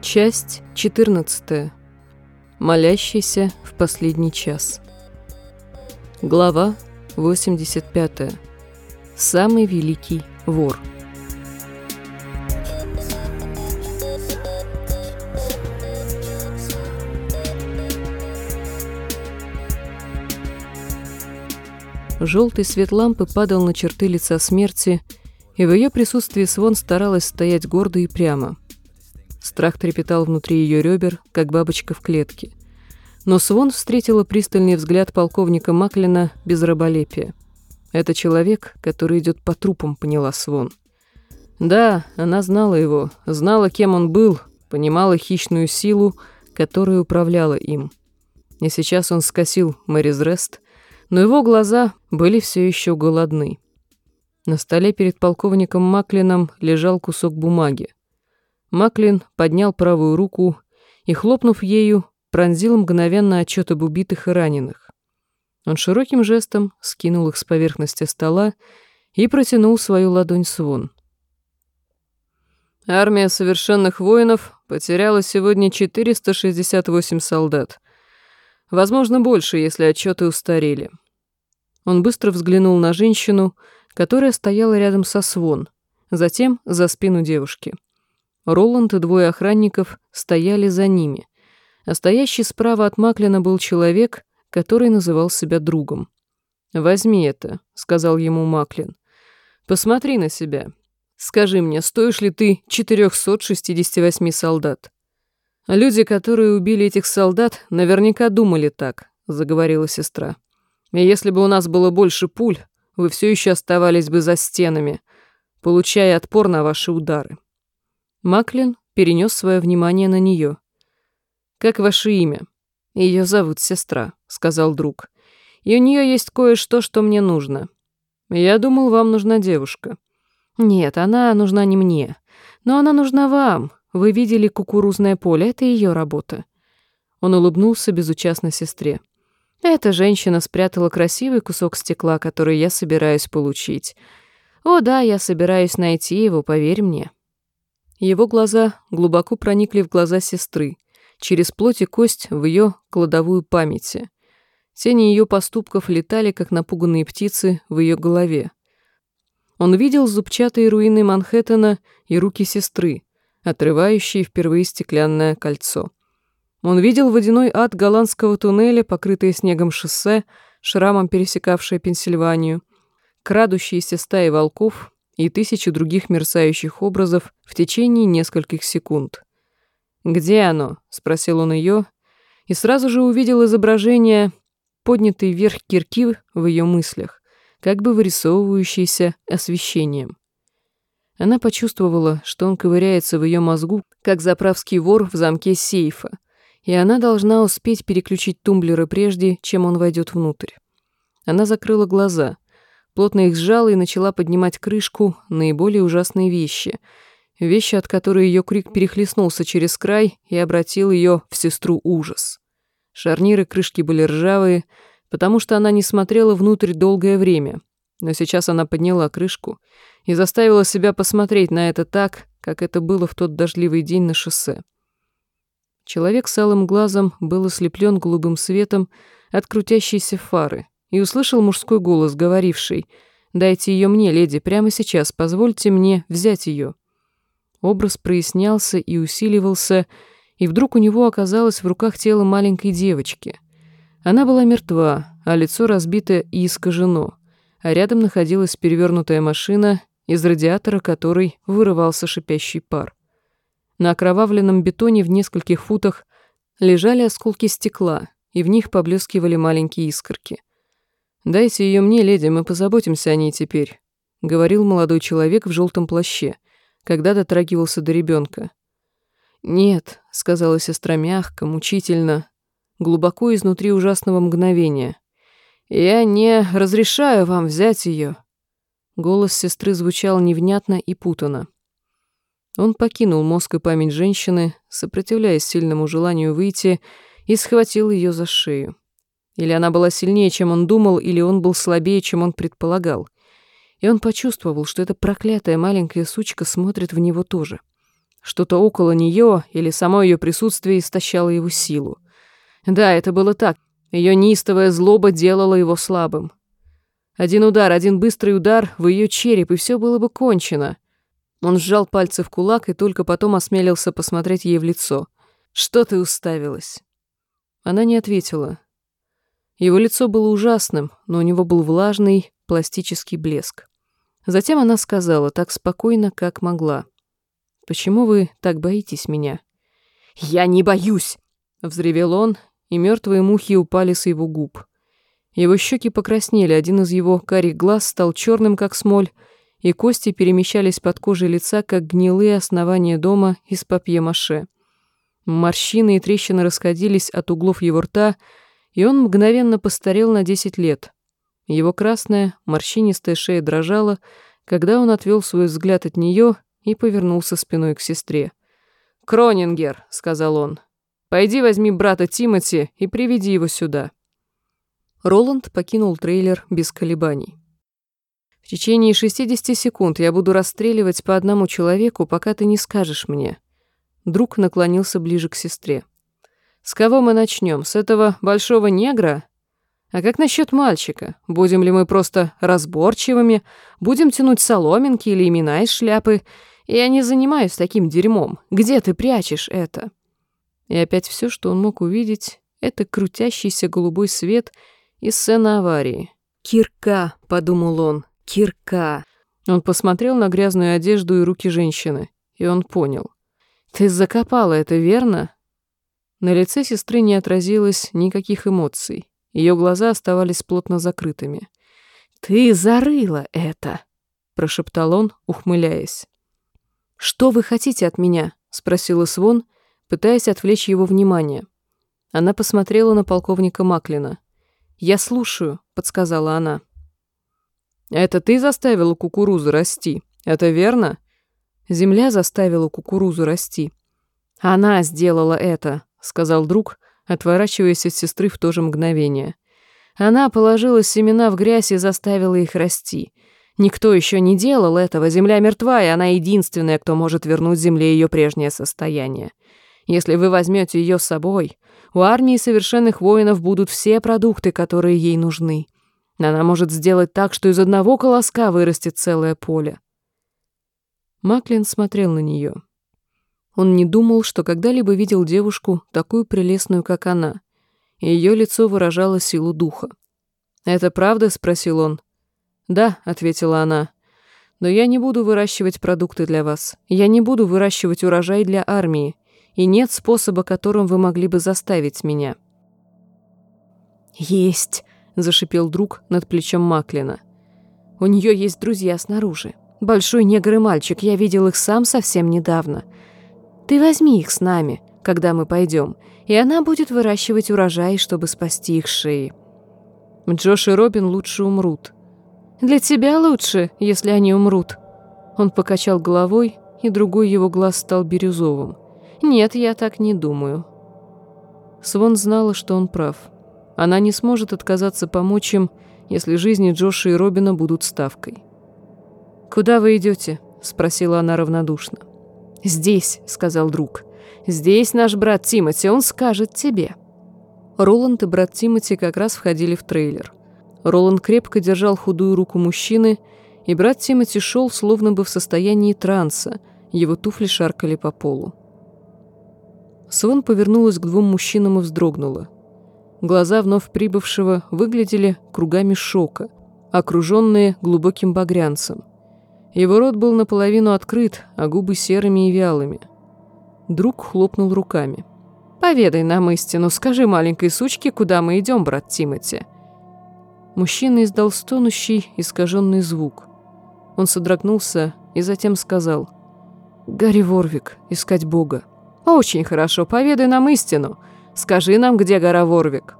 Часть 14. Молящийся в последний час. Глава 85. Самый великий вор. Желтый свет лампы падал на черты лица смерти, и в ее присутствии Свон старалась стоять гордо и прямо. Страх трепетал внутри ее ребер, как бабочка в клетке. Но Свон встретила пристальный взгляд полковника Маклина без раболепия. Это человек, который идет по трупам, поняла Свон. Да, она знала его, знала, кем он был, понимала хищную силу, которая управляла им. И сейчас он скосил Мэрис Рест, но его глаза были все еще голодны. На столе перед полковником Маклином лежал кусок бумаги. Маклин поднял правую руку и, хлопнув ею, пронзил мгновенно отчет об убитых и раненых. Он широким жестом скинул их с поверхности стола и протянул свою ладонь Свон. Армия совершенных воинов потеряла сегодня 468 солдат. Возможно, больше, если отчеты устарели. Он быстро взглянул на женщину, которая стояла рядом со Свон, затем за спину девушки. Роланд и двое охранников стояли за ними, а стоящий справа от Маклина был человек, который называл себя другом. «Возьми это», — сказал ему Маклин. «Посмотри на себя. Скажи мне, стоишь ли ты 468 солдат?» «Люди, которые убили этих солдат, наверняка думали так», — заговорила сестра. «И если бы у нас было больше пуль, вы все еще оставались бы за стенами, получая отпор на ваши удары. Маклин перенес свое внимание на нее. «Как ваше имя?» «Ее зовут сестра», — сказал друг. «И у нее есть кое-что, что мне нужно. Я думал, вам нужна девушка». «Нет, она нужна не мне. Но она нужна вам. Вы видели кукурузное поле, это ее работа». Он улыбнулся безучастно сестре. «Эта женщина спрятала красивый кусок стекла, который я собираюсь получить. О да, я собираюсь найти его, поверь мне». Его глаза глубоко проникли в глаза сестры, через плоть и кость в ее кладовую памяти. Тени ее поступков летали, как напуганные птицы, в ее голове. Он видел зубчатые руины Манхэттена и руки сестры, отрывающие впервые стеклянное кольцо. Он видел водяной ад голландского туннеля, покрытое снегом шоссе, шрамом пересекавшее Пенсильванию, крадущиеся стаи волков, и тысячи других мерцающих образов в течение нескольких секунд. «Где оно?» — спросил он ее, и сразу же увидел изображение, поднятой вверх кирки в ее мыслях, как бы вырисовывающееся освещением. Она почувствовала, что он ковыряется в ее мозгу, как заправский вор в замке сейфа, и она должна успеть переключить тумблеры прежде, чем он войдет внутрь. Она закрыла глаза — плотно их сжала и начала поднимать крышку наиболее ужасные вещи. Вещи, от которой ее крик перехлестнулся через край и обратил ее в сестру ужас. Шарниры крышки были ржавые, потому что она не смотрела внутрь долгое время. Но сейчас она подняла крышку и заставила себя посмотреть на это так, как это было в тот дождливый день на шоссе. Человек с алым глазом был ослеплен голубым светом от крутящейся фары и услышал мужской голос, говоривший «Дайте ее мне, леди, прямо сейчас, позвольте мне взять ее». Образ прояснялся и усиливался, и вдруг у него оказалось в руках тело маленькой девочки. Она была мертва, а лицо разбито и искажено, а рядом находилась перевернутая машина, из радиатора которой вырывался шипящий пар. На окровавленном бетоне в нескольких футах лежали осколки стекла, и в них поблескивали маленькие искорки — «Дайте ее мне, леди, мы позаботимся о ней теперь», — говорил молодой человек в желтом плаще, когда дотрагивался до ребенка. «Нет», — сказала сестра мягко, мучительно, глубоко изнутри ужасного мгновения. «Я не разрешаю вам взять ее». Голос сестры звучал невнятно и путано. Он покинул мозг и память женщины, сопротивляясь сильному желанию выйти, и схватил ее за шею. Или она была сильнее, чем он думал, или он был слабее, чем он предполагал. И он почувствовал, что эта проклятая маленькая сучка смотрит в него тоже. Что-то около нее или само ее присутствие истощало его силу. Да, это было так. Ее неистовая злоба делала его слабым. Один удар, один быстрый удар в ее череп, и все было бы кончено. Он сжал пальцы в кулак и только потом осмелился посмотреть ей в лицо. «Что ты уставилась?» Она не ответила. Его лицо было ужасным, но у него был влажный, пластический блеск. Затем она сказала, так спокойно, как могла. «Почему вы так боитесь меня?» «Я не боюсь!» — взревел он, и мертвые мухи упали с его губ. Его щеки покраснели, один из его карих глаз стал черным, как смоль, и кости перемещались под кожей лица, как гнилые основания дома из папье-маше. Морщины и трещины расходились от углов его рта, и он мгновенно постарел на десять лет. Его красная, морщинистая шея дрожала, когда он отвел свой взгляд от нее и повернулся спиной к сестре. «Кронингер», — сказал он, — «пойди возьми брата Тимати и приведи его сюда». Роланд покинул трейлер без колебаний. «В течение 60 секунд я буду расстреливать по одному человеку, пока ты не скажешь мне». Друг наклонился ближе к сестре. «С кого мы начнем? С этого большого негра? А как насчет мальчика? Будем ли мы просто разборчивыми? Будем тянуть соломинки или имена из шляпы? Я не занимаюсь таким дерьмом. Где ты прячешь это? И опять все, что он мог увидеть, это крутящийся голубой свет и сцена аварии. «Кирка», — подумал он, — «кирка». Он посмотрел на грязную одежду и руки женщины, и он понял. «Ты закопала это, верно?» На лице сестры не отразилось никаких эмоций. Ее глаза оставались плотно закрытыми. «Ты зарыла это!» — прошептал он, ухмыляясь. «Что вы хотите от меня?» — спросила Свон, пытаясь отвлечь его внимание. Она посмотрела на полковника Маклина. «Я слушаю», — подсказала она. «Это ты заставила кукурузу расти, это верно?» «Земля заставила кукурузу расти». «Она сделала это», — сказал друг, отворачиваясь от сестры в то же мгновение. Она положила семена в грязь и заставила их расти. Никто еще не делал этого, земля мертва, и она единственная, кто может вернуть земле ее прежнее состояние. Если вы возьмете ее с собой, у армии совершенных воинов будут все продукты, которые ей нужны. Она может сделать так, что из одного колоска вырастет целое поле. Маклин смотрел на нее. Он не думал, что когда-либо видел девушку, такую прелестную, как она. Ее лицо выражало силу духа. «Это правда?» — спросил он. «Да», — ответила она. «Но я не буду выращивать продукты для вас. Я не буду выращивать урожай для армии. И нет способа, которым вы могли бы заставить меня». «Есть», — зашипел друг над плечом Маклина. «У нее есть друзья снаружи. Большой негр и мальчик, я видел их сам совсем недавно. Ты возьми их с нами, когда мы пойдем, и она будет выращивать урожай, чтобы спасти их шеи. Джош и Робин лучше умрут. Для тебя лучше, если они умрут. Он покачал головой, и другой его глаз стал бирюзовым. Нет, я так не думаю. Свон знала, что он прав. Она не сможет отказаться помочь им, если жизни Джоша и Робина будут ставкой. «Куда вы идете? спросила она равнодушно. «Здесь», — сказал друг. «Здесь наш брат Тимати, он скажет тебе». Роланд и брат Тимати как раз входили в трейлер. Роланд крепко держал худую руку мужчины, и брат Тимати шел словно бы в состоянии транса, его туфли шаркали по полу. Свон повернулась к двум мужчинам и вздрогнула. Глаза вновь прибывшего выглядели кругами шока, окруженные глубоким багрянцем. Его рот был наполовину открыт, а губы серыми и вялыми. Друг хлопнул руками. «Поведай нам истину, скажи маленькой сучке, куда мы идем, брат Тимати». Мужчина издал стонущий, искаженный звук. Он содрогнулся и затем сказал «Гарри Ворвик, искать Бога». «Очень хорошо, поведай нам истину. Скажи нам, где гора Ворвик».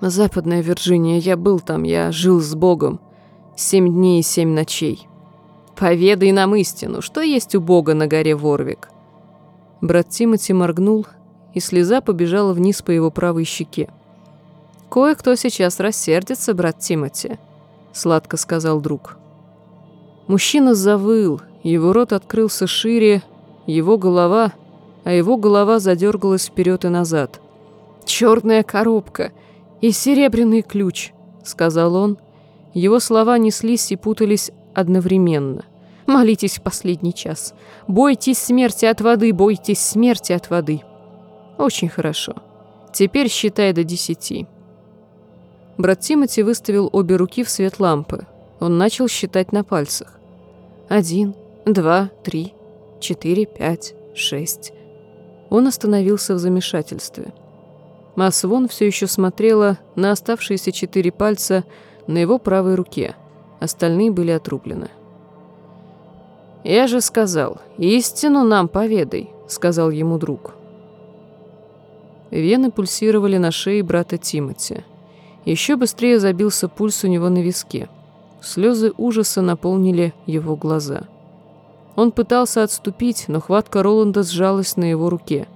«Западная Вирджиния, я был там, я жил с Богом. Семь дней и семь ночей. Поведай нам истину, что есть у Бога на горе Ворвик. Брат Тимати моргнул, и слеза побежала вниз по его правой щеке. «Кое-кто сейчас рассердится, брат Тимати», — сладко сказал друг. Мужчина завыл, его рот открылся шире, его голова, а его голова задергалась вперед и назад. «Черная коробка и серебряный ключ», — сказал он. Его слова неслись и путались одновременно. «Молитесь в последний час. Бойтесь смерти от воды, бойтесь смерти от воды». «Очень хорошо. Теперь считай до десяти». Брат Тимоти выставил обе руки в свет лампы. Он начал считать на пальцах. Один, два, три, четыре, пять, шесть. Он остановился в замешательстве. Масвон все еще смотрела на оставшиеся четыре пальца на его правой руке. Остальные были отрублены. «Я же сказал, истину нам поведай», — сказал ему друг. Вены пульсировали на шее брата Тимоти. Еще быстрее забился пульс у него на виске. Слезы ужаса наполнили его глаза. Он пытался отступить, но хватка Роланда сжалась на его руке.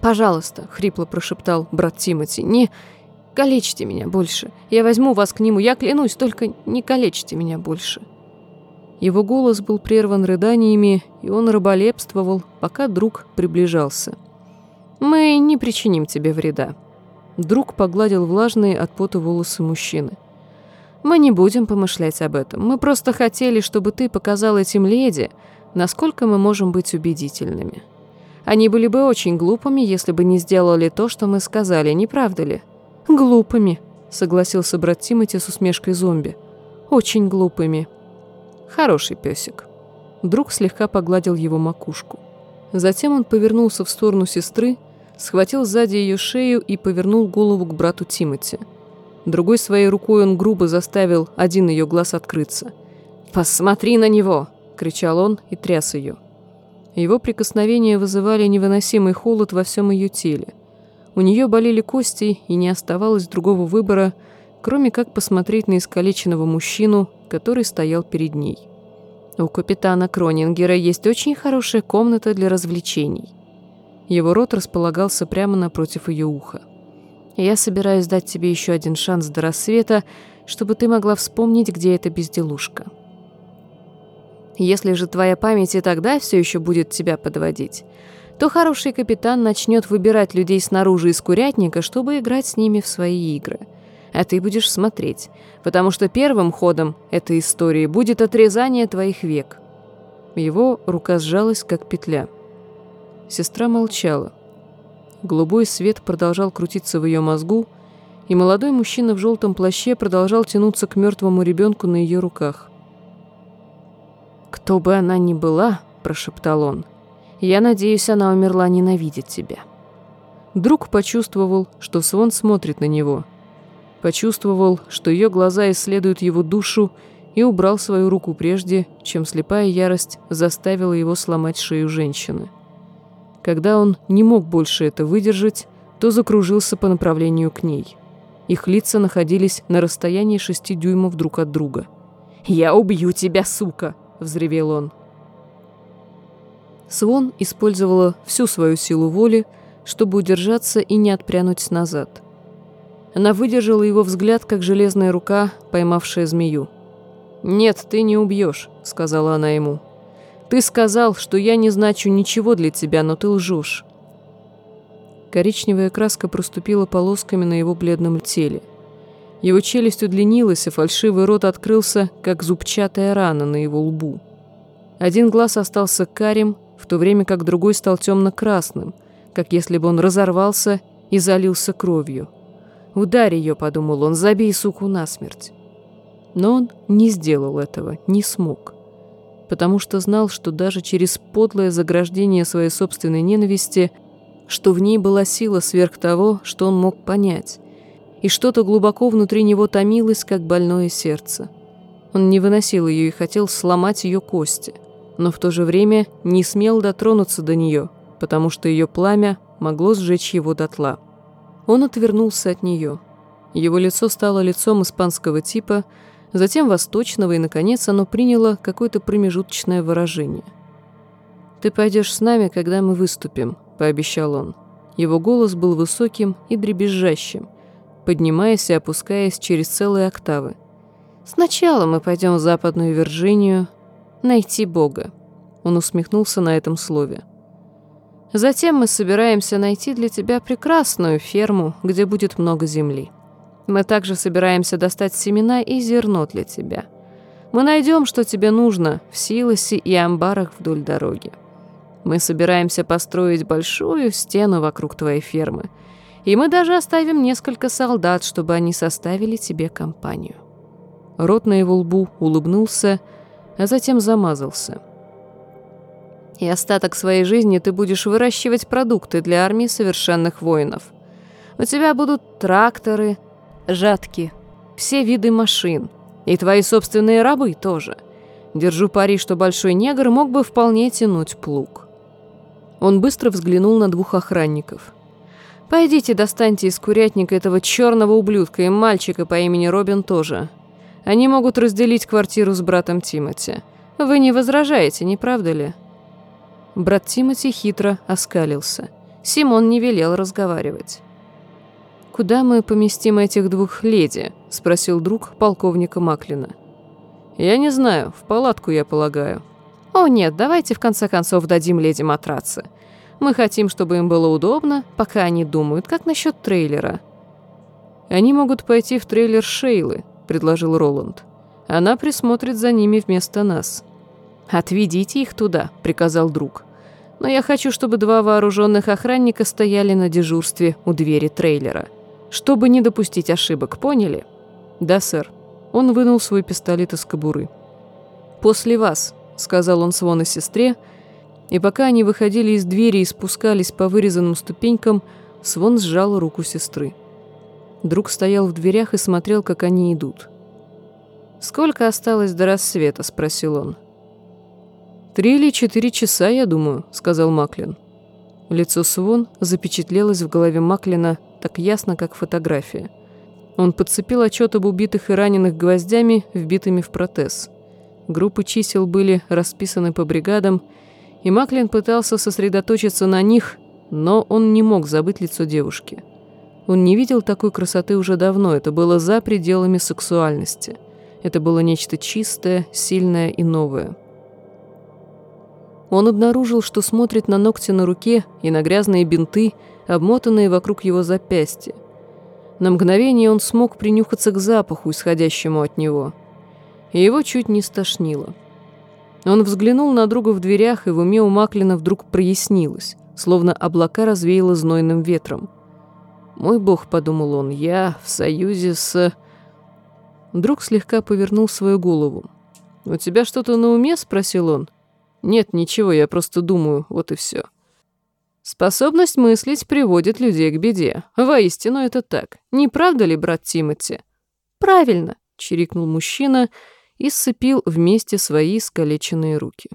«Пожалуйста», — хрипло прошептал брат Тимоти, — «не калечьте меня больше. Я возьму вас к нему, я клянусь, только не калечьте меня больше». Его голос был прерван рыданиями, и он раболепствовал, пока друг приближался. «Мы не причиним тебе вреда», Друг погладил влажные от пота волосы мужчины. «Мы не будем помышлять об этом. Мы просто хотели, чтобы ты показал этим леди, насколько мы можем быть убедительными. Они были бы очень глупыми, если бы не сделали то, что мы сказали, не правда ли?» «Глупыми», — согласился брат Тимати с усмешкой зомби. «Очень глупыми». «Хороший песик». Друг слегка погладил его макушку. Затем он повернулся в сторону сестры, схватил сзади ее шею и повернул голову к брату Тимати. Другой своей рукой он грубо заставил один ее глаз открыться. «Посмотри на него!» — кричал он и тряс ее. Его прикосновения вызывали невыносимый холод во всем ее теле. У нее болели кости, и не оставалось другого выбора, кроме как посмотреть на искалеченного мужчину, который стоял перед ней. У капитана Кронингера есть очень хорошая комната для развлечений. Его рот располагался прямо напротив ее уха. «Я собираюсь дать тебе еще один шанс до рассвета, чтобы ты могла вспомнить, где эта безделушка. Если же твоя память и тогда все еще будет тебя подводить, то хороший капитан начнет выбирать людей снаружи из курятника, чтобы играть с ними в свои игры. А ты будешь смотреть, потому что первым ходом этой истории будет отрезание твоих век». Его рука сжалась, как петля – Сестра молчала. Голубой свет продолжал крутиться в ее мозгу, и молодой мужчина в желтом плаще продолжал тянуться к мертвому ребенку на ее руках. «Кто бы она ни была», — прошептал он, — «я надеюсь, она умерла ненавидеть тебя». Друг почувствовал, что Свон смотрит на него. Почувствовал, что ее глаза исследуют его душу, и убрал свою руку прежде, чем слепая ярость заставила его сломать шею женщины. Когда он не мог больше это выдержать, то закружился по направлению к ней. Их лица находились на расстоянии шести дюймов друг от друга. «Я убью тебя, сука!» — взревел он. Свон использовала всю свою силу воли, чтобы удержаться и не отпрянуть назад. Она выдержала его взгляд, как железная рука, поймавшая змею. «Нет, ты не убьешь», — сказала она ему. Ты сказал, что я не значу ничего для тебя, но ты лжешь. Коричневая краска проступила полосками на его бледном теле. Его челюсть удлинилась, и фальшивый рот открылся, как зубчатая рана на его лбу. Один глаз остался карим, в то время как другой стал темно-красным, как если бы он разорвался и залился кровью. «Ударь ее», — подумал он, — «забей суку насмерть». Но он не сделал этого, не смог потому что знал, что даже через подлое заграждение своей собственной ненависти, что в ней была сила сверх того, что он мог понять, и что-то глубоко внутри него томилось, как больное сердце. Он не выносил ее и хотел сломать ее кости, но в то же время не смел дотронуться до нее, потому что ее пламя могло сжечь его дотла. Он отвернулся от нее. Его лицо стало лицом испанского типа – затем восточного, и, наконец, оно приняло какое-то промежуточное выражение. «Ты пойдешь с нами, когда мы выступим», — пообещал он. Его голос был высоким и дребезжащим, поднимаясь и опускаясь через целые октавы. Сначала мы пойдем в Западную Вирджинию найти Бога. Он усмехнулся на этом слове. Затем мы собираемся найти для тебя прекрасную ферму, где будет много земли. Мы также собираемся достать семена и зерно для тебя. Мы найдем, что тебе нужно в силосе и амбарах вдоль дороги. Мы собираемся построить большую стену вокруг твоей фермы. И мы даже оставим несколько солдат, чтобы они составили тебе компанию. Рот на его лбу улыбнулся, а затем замазался. И остаток своей жизни ты будешь выращивать продукты для армии совершенных воинов. У тебя будут тракторы, жатки, все виды машин. И твои собственные рабы тоже. Держу пари, что большой негр мог бы вполне тянуть плуг. Он быстро взглянул на двух охранников. «Пойдите достаньте из курятника этого черного ублюдка и мальчика по имени Робин тоже. Они могут разделить квартиру с братом Тимоти. Вы не возражаете, не правда ли?» Брат Тимоти хитро оскалился. Симон не велел разговаривать. «Куда мы поместим этих двух леди?» — спросил друг полковника Маклина. «Я не знаю, в палатку, я полагаю». «О нет, давайте в конце концов дадим леди матрацы. Мы хотим, чтобы им было удобно, пока они думают, как насчет трейлера». «Они могут пойти в трейлер Шейлы», предложил Роланд. «Она присмотрит за ними вместо нас». «Отведите их туда», — приказал друг. «Но я хочу, чтобы два вооруженных охранника стояли на дежурстве у двери трейлера. Чтобы не допустить ошибок, поняли?» «Да, сэр». Он вынул свой пистолет из кобуры. «После вас», — сказал он Свон и сестре, и пока они выходили из двери и спускались по вырезанным ступенькам, Свон сжал руку сестры. Друг стоял в дверях и смотрел, как они идут. «Сколько осталось до рассвета?» — спросил он. «Три или четыре часа, я думаю», — сказал Маклин. Лицо Свон запечатлелось в голове Маклина так ясно, как фотография. Он подцепил отчет об убитых и раненых гвоздями, вбитыми в протез. Группы чисел были расписаны по бригадам, и Маклин пытался сосредоточиться на них, но он не мог забыть лицо девушки. Он не видел такой красоты уже давно, это было за пределами сексуальности. Это было нечто чистое, сильное и новое. Он обнаружил, что смотрит на ногти на руке и на грязные бинты, обмотанные вокруг его запястья. На мгновение он смог принюхаться к запаху, исходящему от него. И его чуть не стошнило. Он взглянул на друга в дверях, и в уме у Маклина вдруг прояснилось, словно облака развеяло знойным ветром. «Мой бог», — подумал он, — «я в союзе с...» Друг слегка повернул свою голову. «У тебя что-то на уме?» — спросил он. «Нет, ничего, я просто думаю, вот и все». Способность мыслить приводит людей к беде. Воистину это так. Не правда ли, брат Тимати? Правильно, чирикнул мужчина и сцепил вместе свои искалеченные руки.